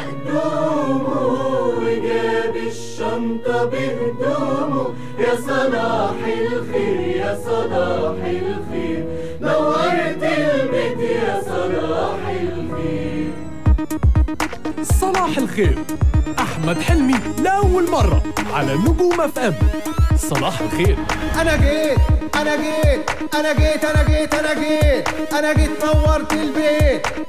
مقدومه وجاب الشنطة بهدومه يا صلاح الخير يا صلاح الخير. نورت البيت يا صلاح الخير. صلاح الخير أحمد حلمي لأول مرة على نجوم FM صلاح الخير. أنا جيت أنا جيت أنا جيت أنا جيت أنا جيت. أنا جيت نورت البيت.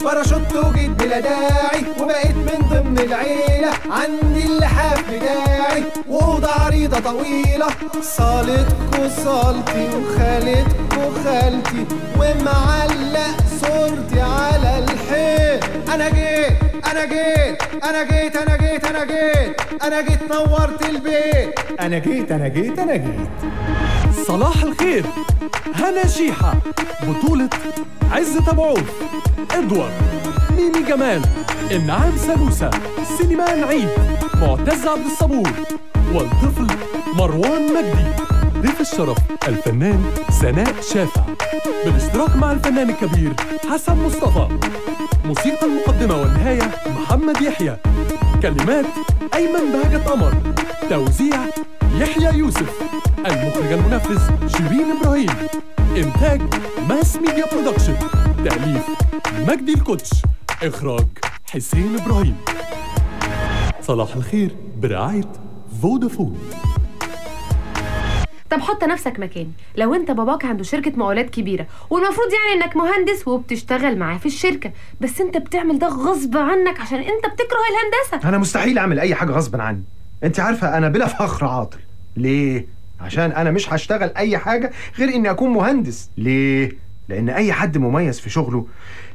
باراشوت وجيت بلا داعي وبقيت من ضمن العيلة. عندي اللحاف بتاعي وأوضة عريضة طويلة. صالتكو صالتي وخالتكو خالتي ومعلق صورتي على الحيط. أنا جيت أنا جيت أنا جيت أنا جيت أنا جيت أنا جيت نورت البيت. أنا جيت أنا جيت أنا جيت. صلاح الخير هنا شيحة بطولة عزة أبو عوف إدوارد ميمي جمال إنعام سلوسة سليمان عيد معتز عبد الصبور والطفل مروان مجدي. ضيف الشرف الفنان سناء شافع. بالاشتراك مع الفنان الكبير حسن مصطفى. موسيقى المقدمة والنهاية محمد يحيى. كلمات أيمن بهجة قمر. توزيع يحيى يوسف. المخرج المنفذ شيرين إبراهيم. إنتاج Mass Media Production. تأليف مجدي الكوتش. إخراج حسين إبراهيم. صلاح الخير برعاية فودافون. طب حط نفسك مكاني لو انت باباك عنده شركة مقاولات كبيرة والمفروض يعني إنك مهندس وبتشتغل معاه في الشركة بس انت بتعمل ده غصب عنك عشان انت بتكره الهندسة. أنا مستحيل أعمل أي حاجة غصب عني. أنت عارفة أنا بلا فخر عاطل. ليه؟ عشان أنا مش هشتغل أي حاجة غير إني أكون مهندس. ليه؟ لأن أي حد مميز في شغله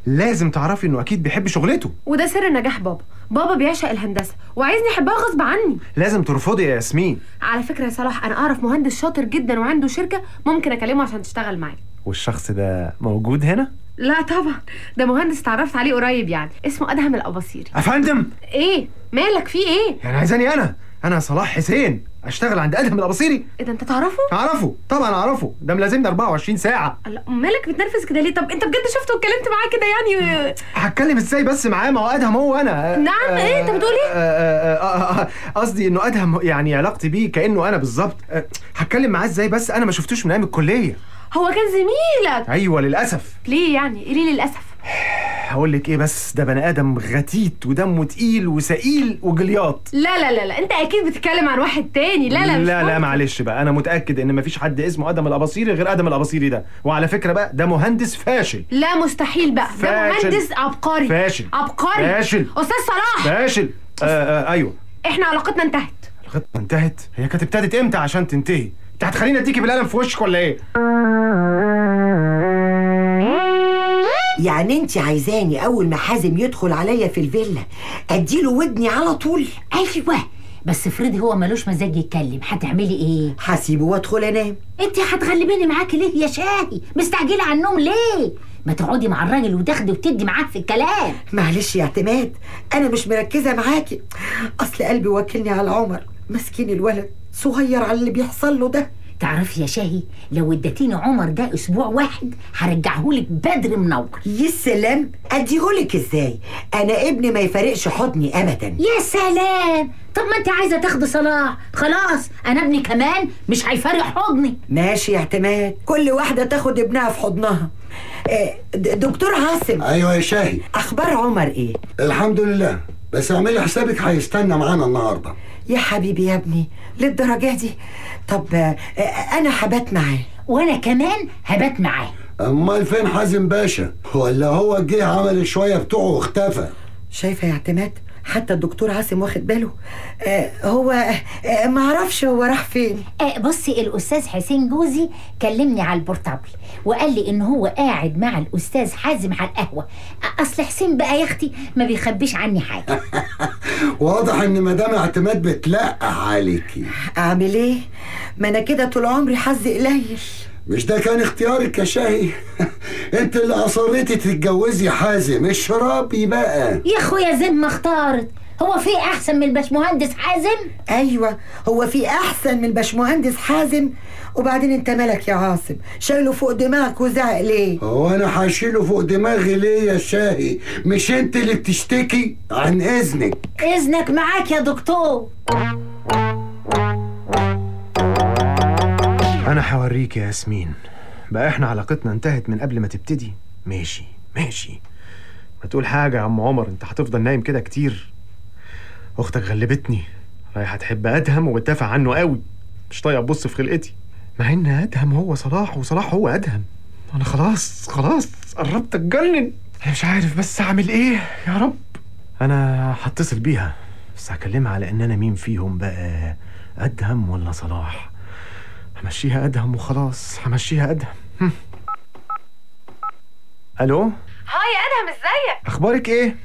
لازم تعرفي إنه أكيد بيحب شغلته. وده سر نجاح بابا. بابا بيعشق الهندسة وعايزني أحبها غصب عني. لازم ترفضي يا ياسمين. على فكرة يا صلاح أنا أعرف مهندس شاطر جدا وعنده شركة ممكن أكلمه عشان تشتغل معايا. والشخص ده موجود هنا؟ لا طبعا. ده مهندس اتعرفت عليه قريب يعني. اسمه أدهم الأباصيري. أفندم! إيه؟ مالك؟ في إيه؟ يعني عايزاني أنا؟ أنا صلاح حسين. اشتغل عند أدهم الأباصيري. إيه ده أنت تعرفه؟ أعرفه طبعا أعرفه. ده ملازمني 24 ساعة. لا مالك بتنرفز كده ليه؟ طب أنت بجد شفته واتكلمت معاه كده يعني؟ هتكلم إزاي بس معاه؟ ما هو أدهم هو أنا. نعم، إيه؟ أنت بتقول إيه؟ آه، آه، آه، قصدي إنه أدهم يعني علاقتي بيه كأنه أنا بالظبط. هتكلم معاه إزاي بس؟ أنا ما شفتوش من أيام الكلية. هو كان زميلك. أيوه للأسف. ليه يعني؟ ليه للأسف؟ هقول لك إيه بس ده بني آدم غتيت ودمه تقيل وسئيل وجلياط. لا لا لا لا انت أكيد بتتكلم عن واحد تاني. لا لا مش لا لا ممكن. معلش بقى أنا متأكد ان مفيش حد اسمه آدم الأباصيري غير آدم الأباصيري ده. وعلى فكرة بقى ده مهندس فاشل. لا مستحيل بقى. ده فاشل. مهندس عبقري. فاشل. عبقري. فاشل. أستاذ صلاح. فاشل. آه آه أيوه. إحنا علاقتنا انتهت. الخطه انتهت؟ هي كانت ابتدت إمتى عشان تنتهي؟ انت هتخليني اديكي بالقلم في وشك ولا إيه؟ يعني انت عايزاني اول ما حازم يدخل عليا في الفيلا اديله ودني على طول؟ أيوه بس افرضي هو ملوش مزاج يتكلم. هتعملي إيه؟ هسيبه وادخل انام انت هتغلبيني معاكي ليه يا شاهي؟ مستعجلة على النوم ليه؟ ما تقعدي مع الراجل وتاخدي وتدي معاه في الكلام. معلش يا اعتماد أنا مش مركزة معاكي. اصل قلبي واكلني على عمر مسكين الولد صغير على اللي بيحصل له ده. تعرفي يا شاهي لو اديتيني عمر ده أسبوع واحد هرجعهولك بدر منور. يا سلام! أديهولك إزاي؟ أنا ابني ما يفارقش حضني ابدا. يا سلام! طب ما انت عايزة تاخدي صلاح. خلاص أنا ابني كمان مش هيفارق حضني. ماشي يا اعتماد. كل واحدة تاخد ابنها في حضنها. آه، د- دكتور عاصم. أيوه يا شاهي. أخبار عمر إيه؟ الحمد لله. بس اعملي حسابك هيستنى معانا النهارده. يا حبيبي يا ابني للدرجة دي؟ طب آه، آه، أنا حبات معاه. وأنا كمان هبات معاه. أمال فين حازم باشا؟ ولا هو جه عمل شوية بتوعه واختفى؟ شايفة يا اعتماد؟ حتى الدكتور عاصم واخد باله. آه هو آه معرفش هو راح فين. آه بصي الأستاذ حسين جوزي كلمني على البورتابل وقال لي إن هو قاعد مع الأستاذ حازم على القهوة. آه، أصل حسين بقى يا أختي ما بيخبيش عني حاجة. واضح إن مدام اعتماد بتلقح عليكي أعمل إيه؟ ما أنا كده طول عمري حظي قليل. مش ده كان اختيارك يا شاهي؟ انت اللي اصريتي تتجوزي حازم اشربي بقى. يا اخويا زين ما اختارت. هو في احسن من باشمهندس حازم؟ أيوه هو في احسن من باشمهندس حازم. وبعدين انت مالك يا عاصم؟ شايله فوق دماغك وزعق ليه؟ هو أنا هشيله فوق دماغي ليه يا شاهي؟ مش انت اللي بتشتكي عن اذنك. اذنك معاك يا دكتور. أنا هوريك يا ياسمين. بقى إحنا علاقتنا انتهت من قبل ما تبتدي. ماشي ماشي. ما تقول حاجة يا عم عمر انت هتفضل نايم كده كتير. أختك غلبتني. رايحة تحب أدهم وبتدافع عنه قوي. مش طايقة تبص في خلقتي. مع إن أدهم هو صلاح وصلاح هو أدهم. أنا خلاص خلاص قربت أتجنن. أنا مش عارف بس أعمل إيه يا رب. أنا هتصل بيها بس هكلمها على إن أنا مين فيهم بقى أدهم ولا صلاح؟ همشيها أدهم وخلاص همشيها أدهم. هم. ألو؟ هاي يا أدهم إزيك؟ أخبارك إيه؟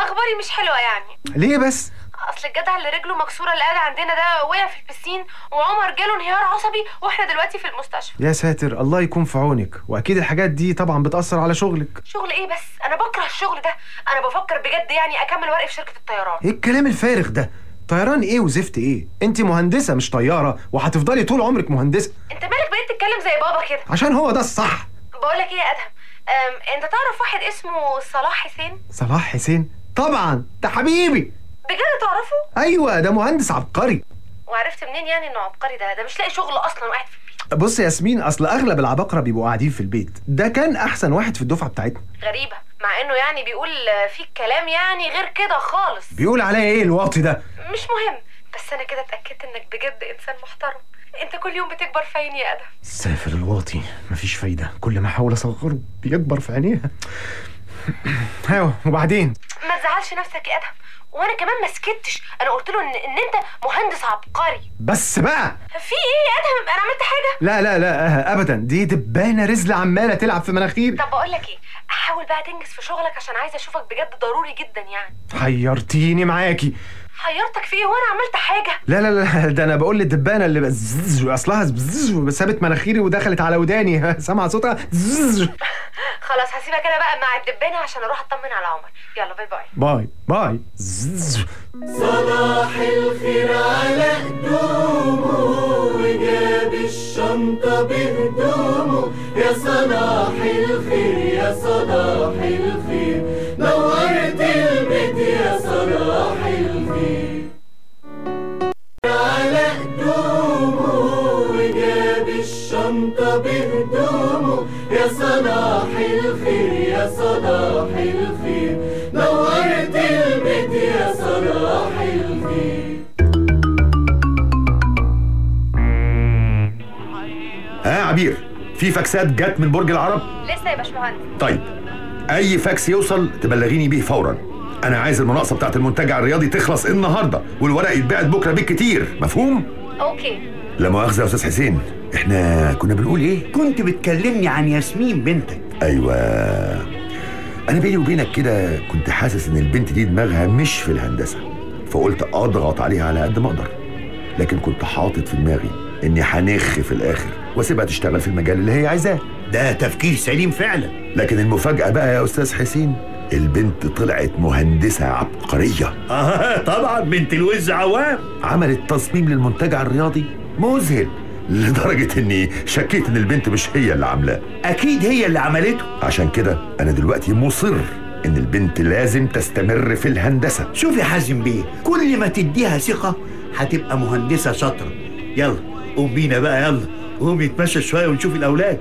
أخباري مش حلوة يعني. ليه بس؟ أصل الجدع اللي رجله مكسورة اللي قاعد عندنا ده وقع في البسين وعمر جاله انهيار عصبي وإحنا دلوقتي في المستشفى. يا ساتر الله يكون في عونك. وأكيد الحاجات دي طبعا بتأثر على شغلك. شغل إيه بس؟ أنا بكره الشغل ده. أنا بفكر بجد يعني أكمل ورقي في شركة الطيران. إيه الكلام الفارغ ده؟ طيران إيه وزفت إيه؟ انت مهندسة مش طيارة وهتفضلي طول عمرك مهندسة. أنت مالك بقيت تتكلم زي بابا كده؟ عشان هو ده الصح. بقول لك إيه يا أدهم أنت تعرف واحد اسمه صلاح حسين؟ صلاح حسين؟ طبعا ده حبيبي. بجد تعرفه؟ أيوه ده مهندس عبقري. وعرفت منين يعني إنه عبقري ده؟ ده مش لاقي شغل أصلا وقاعد في البيت. بص يا ياسمين أصل أغلب العباقرة بيبقوا قاعدين في البيت. ده كان أحسن واحد في الدفعة بتاعتنا. غريبة. مع إنه يعني بيقول فيك كلام يعني غير كده خالص. بيقول عليا إيه الواطي ده؟ مش مهم بس أنا كده اتأكدت إنك بجد إنسان محترم. أنت كل يوم بتكبر في عيني يا ادهم سافر الواطي مفيش فايدة. كل ما أحاول أصغره بيكبر في عينيها. أيوه وبعدين؟ ما تزعلش نفسك يا ادهم وأنا كمان ما سكتش. أنا قلت له ان, إن انت مهندس عبقري. بس بقى. في إيه يا ادهم؟ أنا عملت حاجة. لا لا لا آه، ابدا. دي دبانه رزلة عمالة تلعب في مناخيري. طب بقول لك إيه؟ حاول بقى تنجز في شغلك عشان عايزة أشوفك بجد ضروري جدا يعني. حيرتيني معاكي. حيرتك في إيه وأنا عملت حاجة؟ لا لا لا ده أنا بقول للدبانه اللي بزز أصلها بزز سابت مناخيري ودخلت على وداني. سامعة صوتها؟ زز خلاص هسيبك أنا بقى مع الدبانة عشان أروح أطمن على عمر. يلا bye bye. bye bye. زز صلاح الخير على هدومه وجاب الشنطة بهدومه. يا صلاح الخير يا صلاح الخير نورت البيت يا صلاح الخير الشنطة بهدومه يا صلاح الخير يا صلاح الخير نورت البيت يا صلاح الخير ها يا عبير في فاكسات جت من برج العرب؟ لسه يا باشمهندس. طيب أي فاكس يوصل تبلغيني بيه فورا. أنا عايز المناقصة بتاعت المنتجع الرياضي تخلص النهارده والورق يتباعت بكرة بالكتير مفهوم؟ okay. لا مؤاخذة يا أستاذ حسين إحنا كنا بنقول إيه؟ كنت بتكلمني عن ياسمين بنتك. أيوه. أنا بيني وبينك كده كنت حاسس إن البنت دي دماغها مش في الهندسة فقلت أضغط عليها على قد ما أقدر لكن كنت حاطط في دماغي إني هنخ في الآخر وأسيبها تشتغل في المجال اللي هي عايزاه. ده تفكير سليم فعلا. لكن المفاجأة بقى يا أستاذ حسين البنت طلعت مهندسة عبقرية. آه طبعا بنت الوز عوام. عملت تصميم للمنتجع الرياضي. مذهل لدرجة إني شكيت إن البنت مش هي اللي عاملاه. أكيد هي اللي عملته. عشان كده أنا دلوقتي مصر إن البنت لازم تستمر في الهندسة. شوف يا حازم بيه كل ما تديها ثقة هتبقى مهندسة شاطرة. يلا قوم بينا بقى يلا. قوم نتمشى شوية ونشوف الأولاد.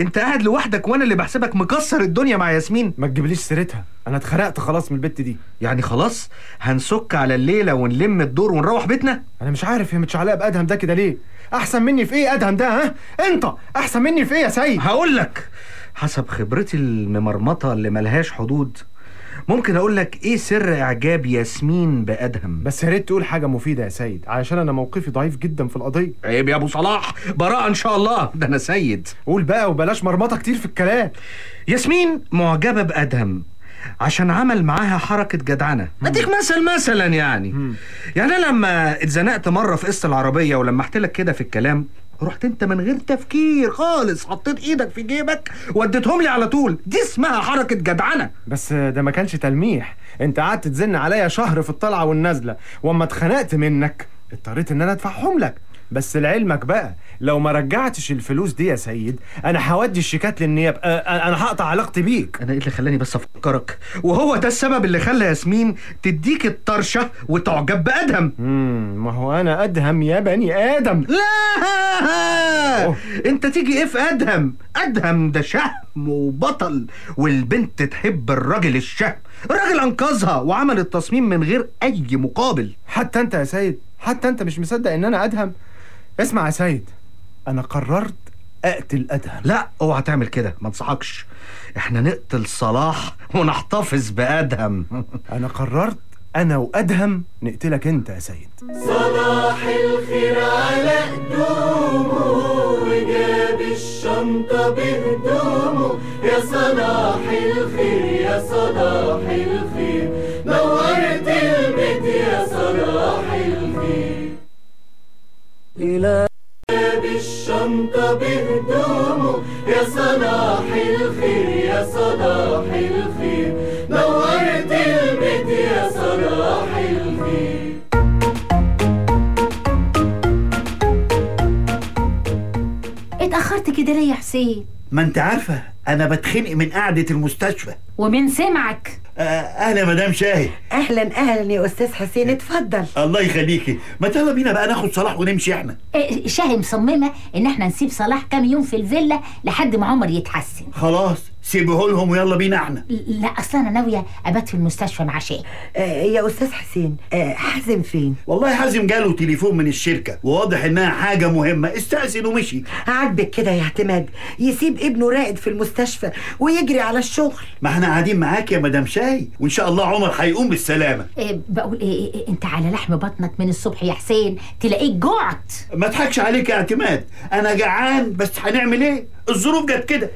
انت قاعد لوحدك وأنا اللي بحسبك مكسر الدنيا مع ياسمين. ما تجيبليش سيرتها. أنا اتخرقت خلاص من البت دي. يعني خلاص هنسك على الليلة ونلم الدور ونروح بيتنا؟ أنا مش عارف هي متشعلقه بأدهم ده كده ليه؟ أحسن مني في إيه أدهم ده ها؟ أنت! أحسن مني في إيه يا سيد؟ هقول لك حسب خبرتي الممرمطة اللي ملهاش حدود ممكن أقول لك إيه سر إعجاب ياسمين بأدهم؟ بس يا ريت تقول حاجة مفيدة يا سيد علشان أنا موقفي ضعيف جدا في القضية. عيب يا أبو صلاح براءة إن شاء الله. ده أنا سيد. قول بقى وبلاش مرمطة كتير في الكلام. ياسمين معجبة بأدهم عشان عمل معاها حركة جدعنة. أديك مثل مثلا يعني. يعني أنا لما اتزنقت مرة في قسط العربية ولما لك كده في الكلام رحت انت من غير تفكير خالص حطيت إيدك في جيبك وديتهم لي على طول. دي اسمها حركة جدعنة. بس ده ما كانش تلميح. انت قعدت تزن عليا شهر في الطلعة والنازلة. وأما اتخنقت منك اضطريت إن أنا أدفعهم لك. بس لعلمك بقى لو ما رجعتش الفلوس دي يا سيد أنا هودي الشيكات للنيابه أه، أنا هقطع علاقتي بيك. أنا إيه اللي خلاني بس أفكرك؟ وهو ده السبب اللي خلى ياسمين تديك الطرشة وتعجب بأدهم. امم ما هو أنا أدهم يا بني آدم. لا! أنت تيجي إيه في أدهم؟ أدهم ده شهم وبطل والبنت تحب الراجل الشهم. الراجل أنقذها وعمل التصميم من غير أي مقابل. حتى أنت يا سيد حتى أنت مش مصدق إن أنا أدهم. اسمع يا سيد أنا قررت أقتل أدهم. لا أوعى تعمل كده ما أنصحكش. إحنا نقتل صلاح ونحتفظ بأدهم. أنا قررت أنا وأدهم نقتلك أنت يا سيد. صلاح الخير على قدومه وجاب الشنطة بهدومه. يا صلاح الخير يا صلاح الخير نورت البيت يا صلاح الخير. إلى جاب الشنطة بهدومه يا صلاح الخير يا صلاح الخير. نورت البيت يا صلاح الخير. اتأخرت كده ليه يا حسين؟ ما انت عارفة أنا بتخنق من قعدة المستشفى. ومن سمعك. أهلا يا مدام شاهي. أهلا أهلا يا أستاذ حسين اتفضل. الله يخليكي ما يلا بينا بقى ناخد صلاح ونمشي إحنا. إيه، شاهي مصممة إن إحنا نسيب صلاح كام يوم في الفيلا لحد ما عمر يتحسن. خلاص سيبه لهم ويلا بينا إحنا. لا أصلا أنا ناوية أبات في المستشفى مع شاهي. آه يا أستاذ حسين آه حازم فين؟ والله حازم جاله تليفون من الشركة وواضح إنها حاجة مهمة. استأذن ومشي. عاجبك كده يا اعتماد؟ يسيب ابنه راقد في المستشفى ويجري على الشغل. ما إحنا قاعدين معاك يا مدام شاهي وإن شاء الله عمر هيقوم بالسلامة. إيه بقول إيه, إيه إنت على لحم بطنك من الصبح يا حسين تلاقيك جعت. ما اضحكش عليك يا اعتماد. أنا جعان بس هنعمل إيه؟ الظروف جت كده.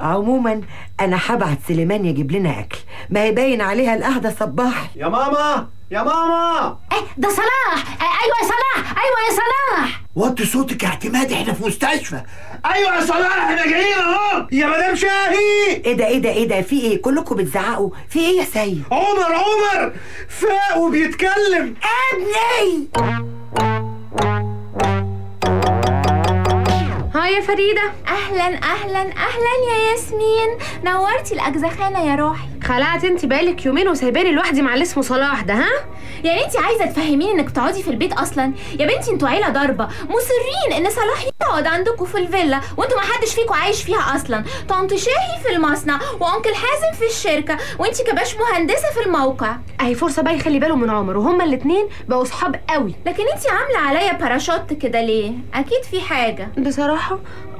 عموما أنا هبعت سليمان يجيب لنا أكل ما هي باين عليها القعده صباحي. يا ماما! يا ماما! إيه ده صلاح! آه، أيوه يا صلاح! أيوه يا صلاح! وطي صوتك يا اعتماد إحنا في مستشفى. أيوه يا صلاح إحنا جايين أهو. يا مدام شاهي! إيه ده إيه ده إيه ده؟ في إيه؟ كلكم بتزعقوا. في إيه يا سيد؟ عمر عمر! فاق وبيتكلم. ابني! ها يا فريدة. أهلا أهلا أهلا يا ياسمين. نورتي الأجزخانة يا روحي. خلعت انت بقالك يومين وسايباني لوحدي مع اللي اسمه صلاح ده ها؟ يعني انت عايزة تفهميني انك تقعدي في البيت أصلا. يا بنتي أنتوا عيلة ضاربة. مصرين إن صلاح يقعد عندكم في الفيلا وانتوا ما حدش فيكم عايش فيها أصلا. طنط شاهي في المصنع وأنكل حازم في الشركة وانت كباش مهندسة في الموقع. اهي فرصة بقى يخلي باله من عمر وهما الاتنين بقوا صحاب قوي. لكن انت عاملة عليا باراشوت كده ليه؟ أكيد في حاجة. بصراحة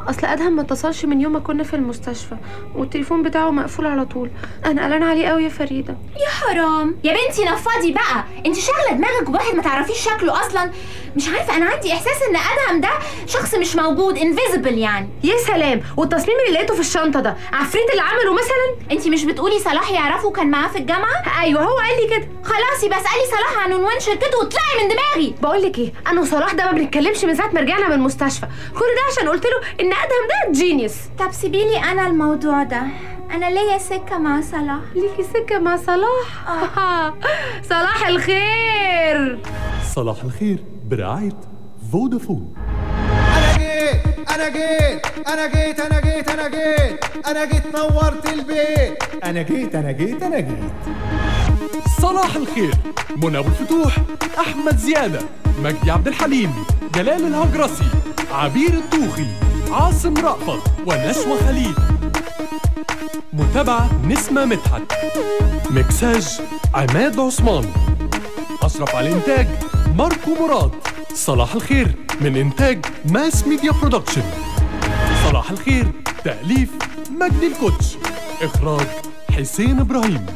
أصل أدهم ما اتصلش من يوم ما كنا في المستشفى والتليفون بتاعه مقفول على طول. أنا قلقان عليه قوي يا فريدة. يا حرام. يا بنتي نفضي بقى. أنت شاغلة دماغك بواحد ما تعرفيش شكله أصلا. مش عارفة أنا عندي إحساس إن أدهم ده شخص مش موجود انفيزبل يعني. يا سلام! والتصميم اللي لقيته في الشنطة ده عفريت اللي عمله مثلا؟ أنت مش بتقولي صلاح يعرفه كان معاه في الجامعة؟ أيوه هو قال لي كده. خلاص يبقى اسألي صلاح عن عنوان شركته واطلعي من دماغي. بقول لك إيه أنا وصلاح ده ما بنتكلمش من ساعة ما رجعنا من المستشفى. كل ده عشان قلت له إن ادهم ده جينيوس طب سيبيلي أنا الموضوع ده. أنا ليا سكة مع صلاح. ليكي سكة مع صلاح؟ آه. صلاح الخير. صلاح الخير برعاية فودافون. أنا جيت أنا جيت أنا جيت أنا جيت أنا جيت أنا جيت نورت البيت. أنا جيت أنا جيت أنا جيت. صلاح الخير منى أبو الفتوح أحمد زيادة مجدي عبد الحليم جلال الهجرسي عبير الطوخي. عاصم رأفت ونشوى خليل. متابعة نسمة مدحت. مكساج عماد عثمان. أشرف على الإنتاج ماركو مراد. صلاح الخير من إنتاج Mass Media Production. صلاح الخير تأليف مجدي الكوتش. إخراج حسين إبراهيم.